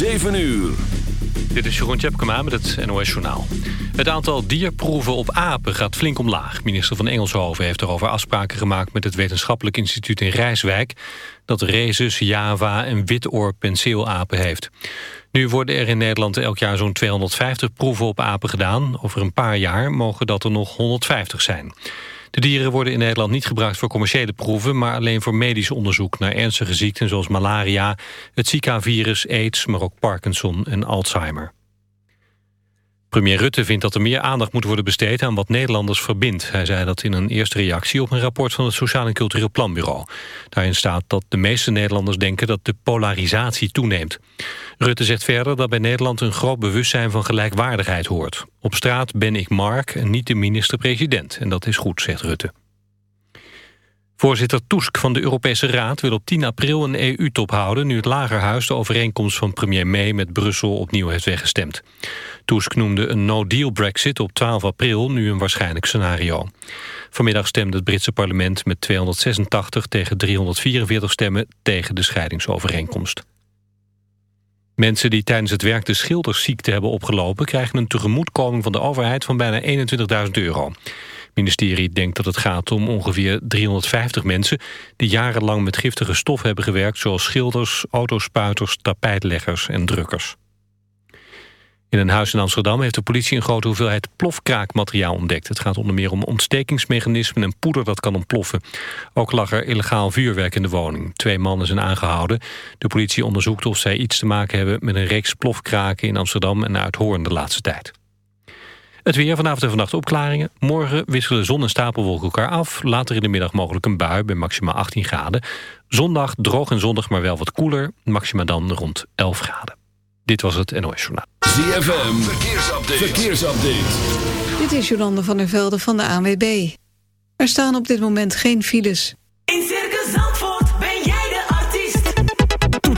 7 uur. Dit is Jeroen Tjepkema met het NOS Journaal. Het aantal dierproeven op apen gaat flink omlaag. Minister van Engelshoven heeft erover afspraken gemaakt... met het Wetenschappelijk Instituut in Rijswijk... dat rhesus, java en witoor penseelapen heeft. Nu worden er in Nederland elk jaar zo'n 250 proeven op apen gedaan. Over een paar jaar mogen dat er nog 150 zijn. De dieren worden in Nederland niet gebruikt voor commerciële proeven... maar alleen voor medisch onderzoek naar ernstige ziekten zoals malaria... het Zika-virus, aids, maar ook Parkinson en Alzheimer. Premier Rutte vindt dat er meer aandacht moet worden besteed aan wat Nederlanders verbindt. Hij zei dat in een eerste reactie op een rapport van het Sociaal en Cultureel Planbureau. Daarin staat dat de meeste Nederlanders denken dat de polarisatie toeneemt. Rutte zegt verder dat bij Nederland een groot bewustzijn van gelijkwaardigheid hoort. Op straat ben ik Mark en niet de minister-president. En dat is goed, zegt Rutte. Voorzitter Tusk van de Europese Raad wil op 10 april een EU-top houden... nu het Lagerhuis de overeenkomst van premier May met Brussel opnieuw heeft weggestemd. Tusk noemde een no-deal brexit op 12 april nu een waarschijnlijk scenario. Vanmiddag stemde het Britse parlement met 286 tegen 344 stemmen tegen de scheidingsovereenkomst. Mensen die tijdens het werk de schildersziekte hebben opgelopen... krijgen een tegemoetkoming van de overheid van bijna 21.000 euro. Ministerie denkt dat het gaat om ongeveer 350 mensen... die jarenlang met giftige stof hebben gewerkt... zoals schilders, autospuiters, tapijtleggers en drukkers. In een huis in Amsterdam heeft de politie een grote hoeveelheid plofkraakmateriaal ontdekt. Het gaat onder meer om ontstekingsmechanismen en poeder dat kan ontploffen. Ook lag er illegaal vuurwerk in de woning. Twee mannen zijn aangehouden. De politie onderzoekt of zij iets te maken hebben met een reeks plofkraken in Amsterdam en Uithoorn de laatste tijd. Het weer vanavond en vannacht opklaringen. Morgen wisselen zon en stapelwolken elkaar af. Later in de middag mogelijk een bui bij maximaal 18 graden. Zondag droog en zondag, maar wel wat koeler. Maxima dan rond 11 graden. Dit was het NOS Journaal. ZFM, verkeersupdate. verkeersupdate. Dit is Jolande van der Velde van de ANWB. Er staan op dit moment geen files. In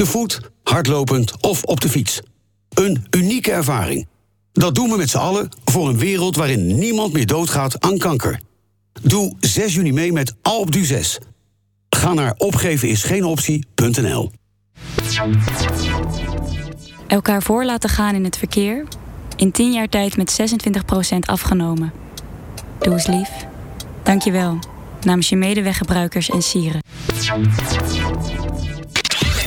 Te voet, hardlopend of op de fiets. Een unieke ervaring. Dat doen we met z'n allen voor een wereld waarin niemand meer doodgaat aan kanker. Doe 6 juni mee met Alpe d'Huez. Ga naar opgevenisgeenoptie.nl Elkaar voor laten gaan in het verkeer. In 10 jaar tijd met 26% afgenomen. Doe eens lief. Dank je wel. Namens je medeweggebruikers en sieren.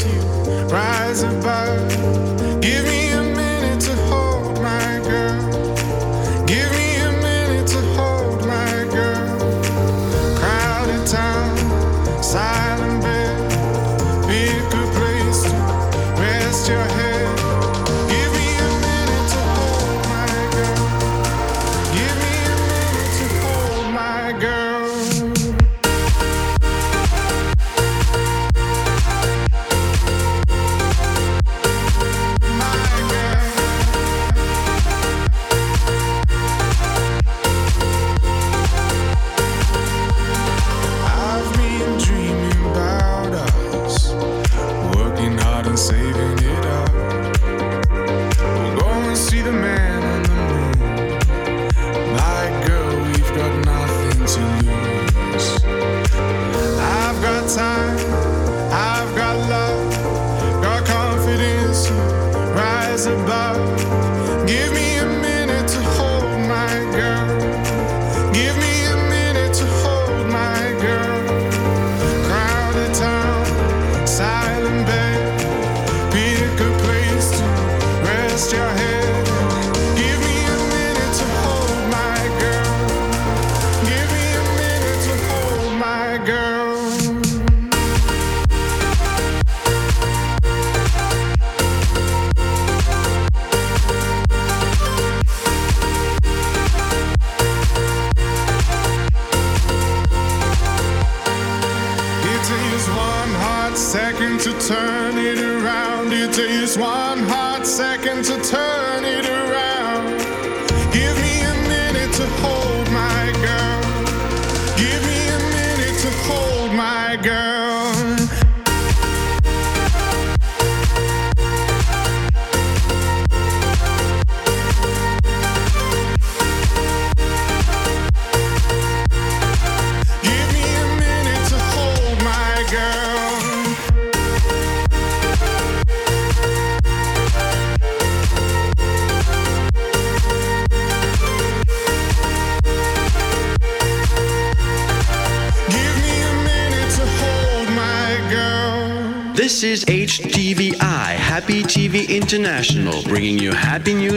you rise above.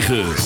9.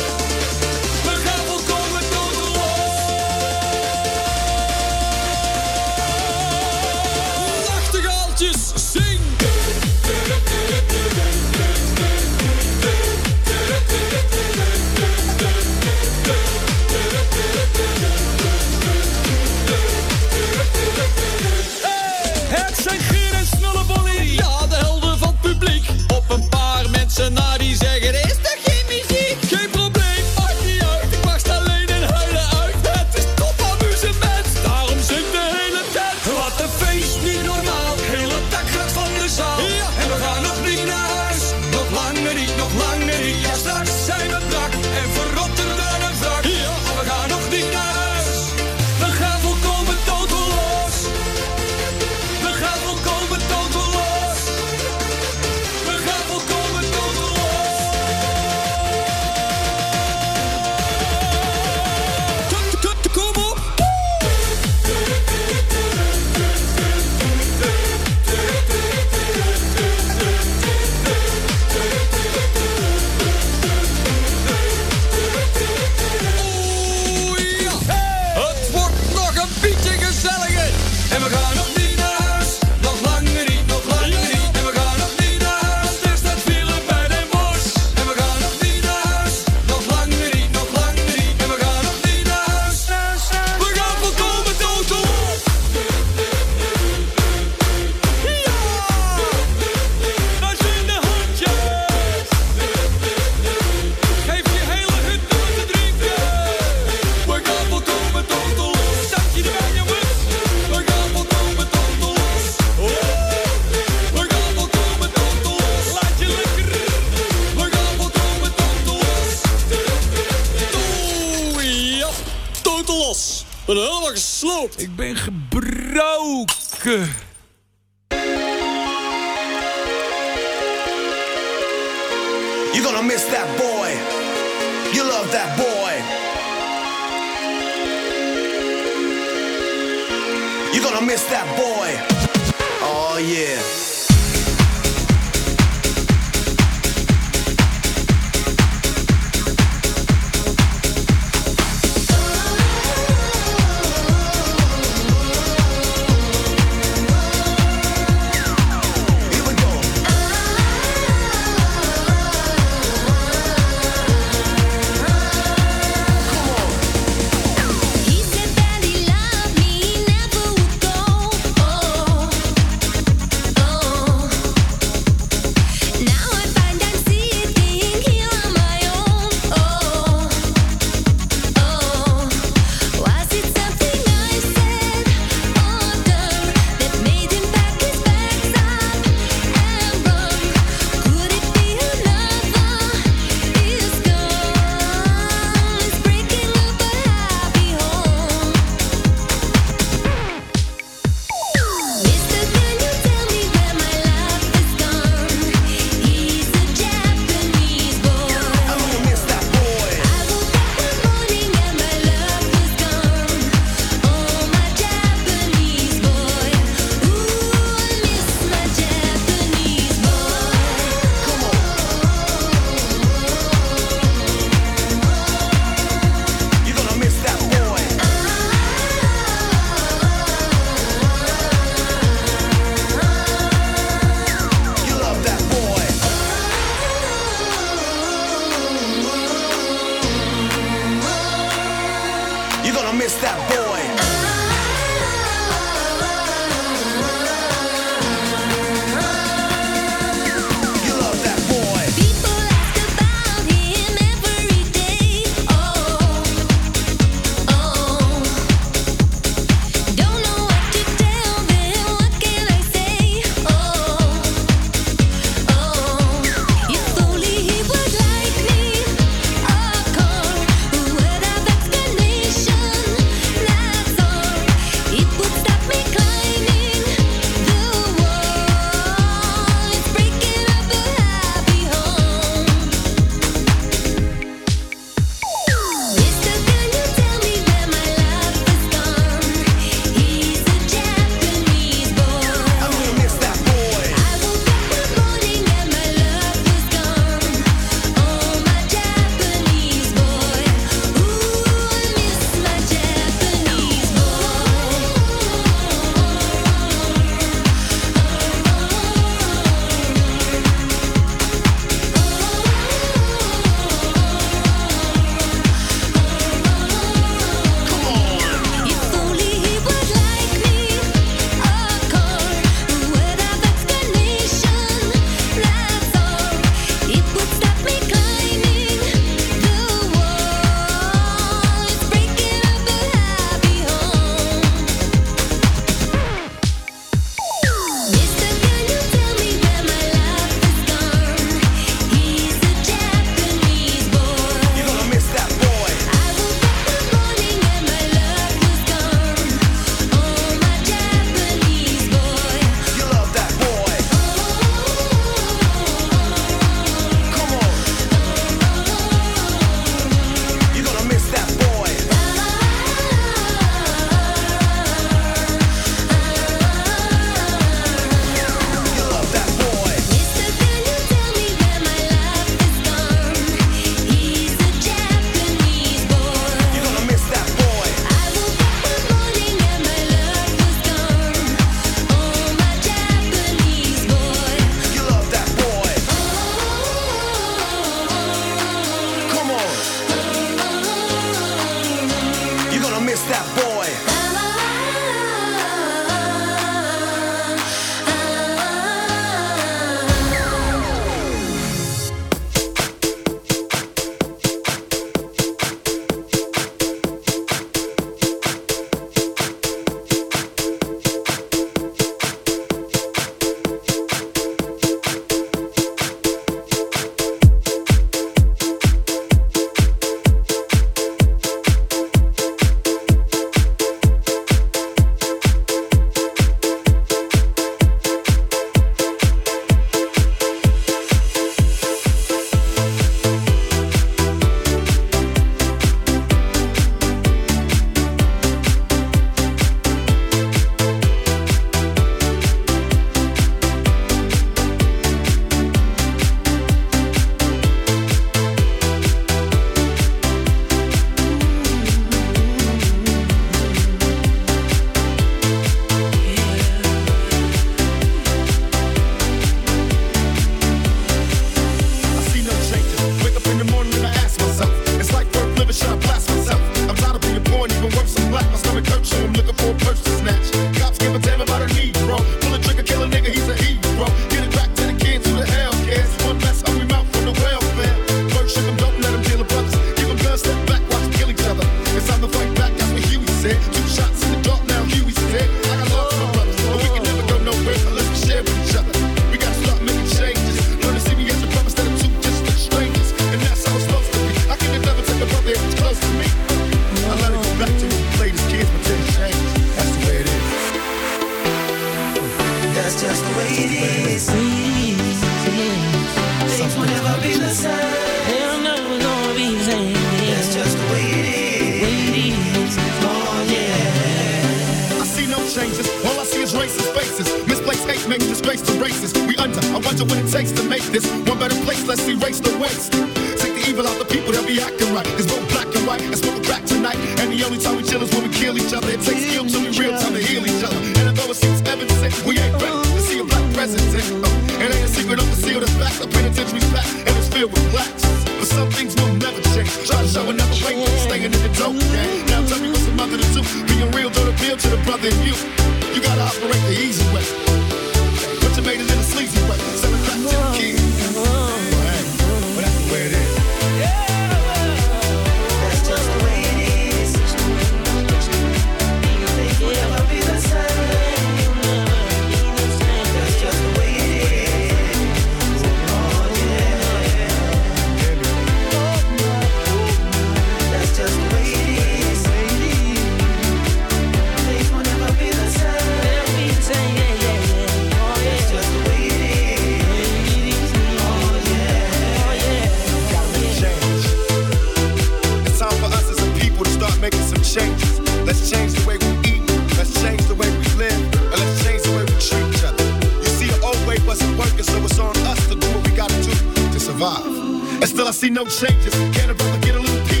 Changes. Can a brother get a little peace?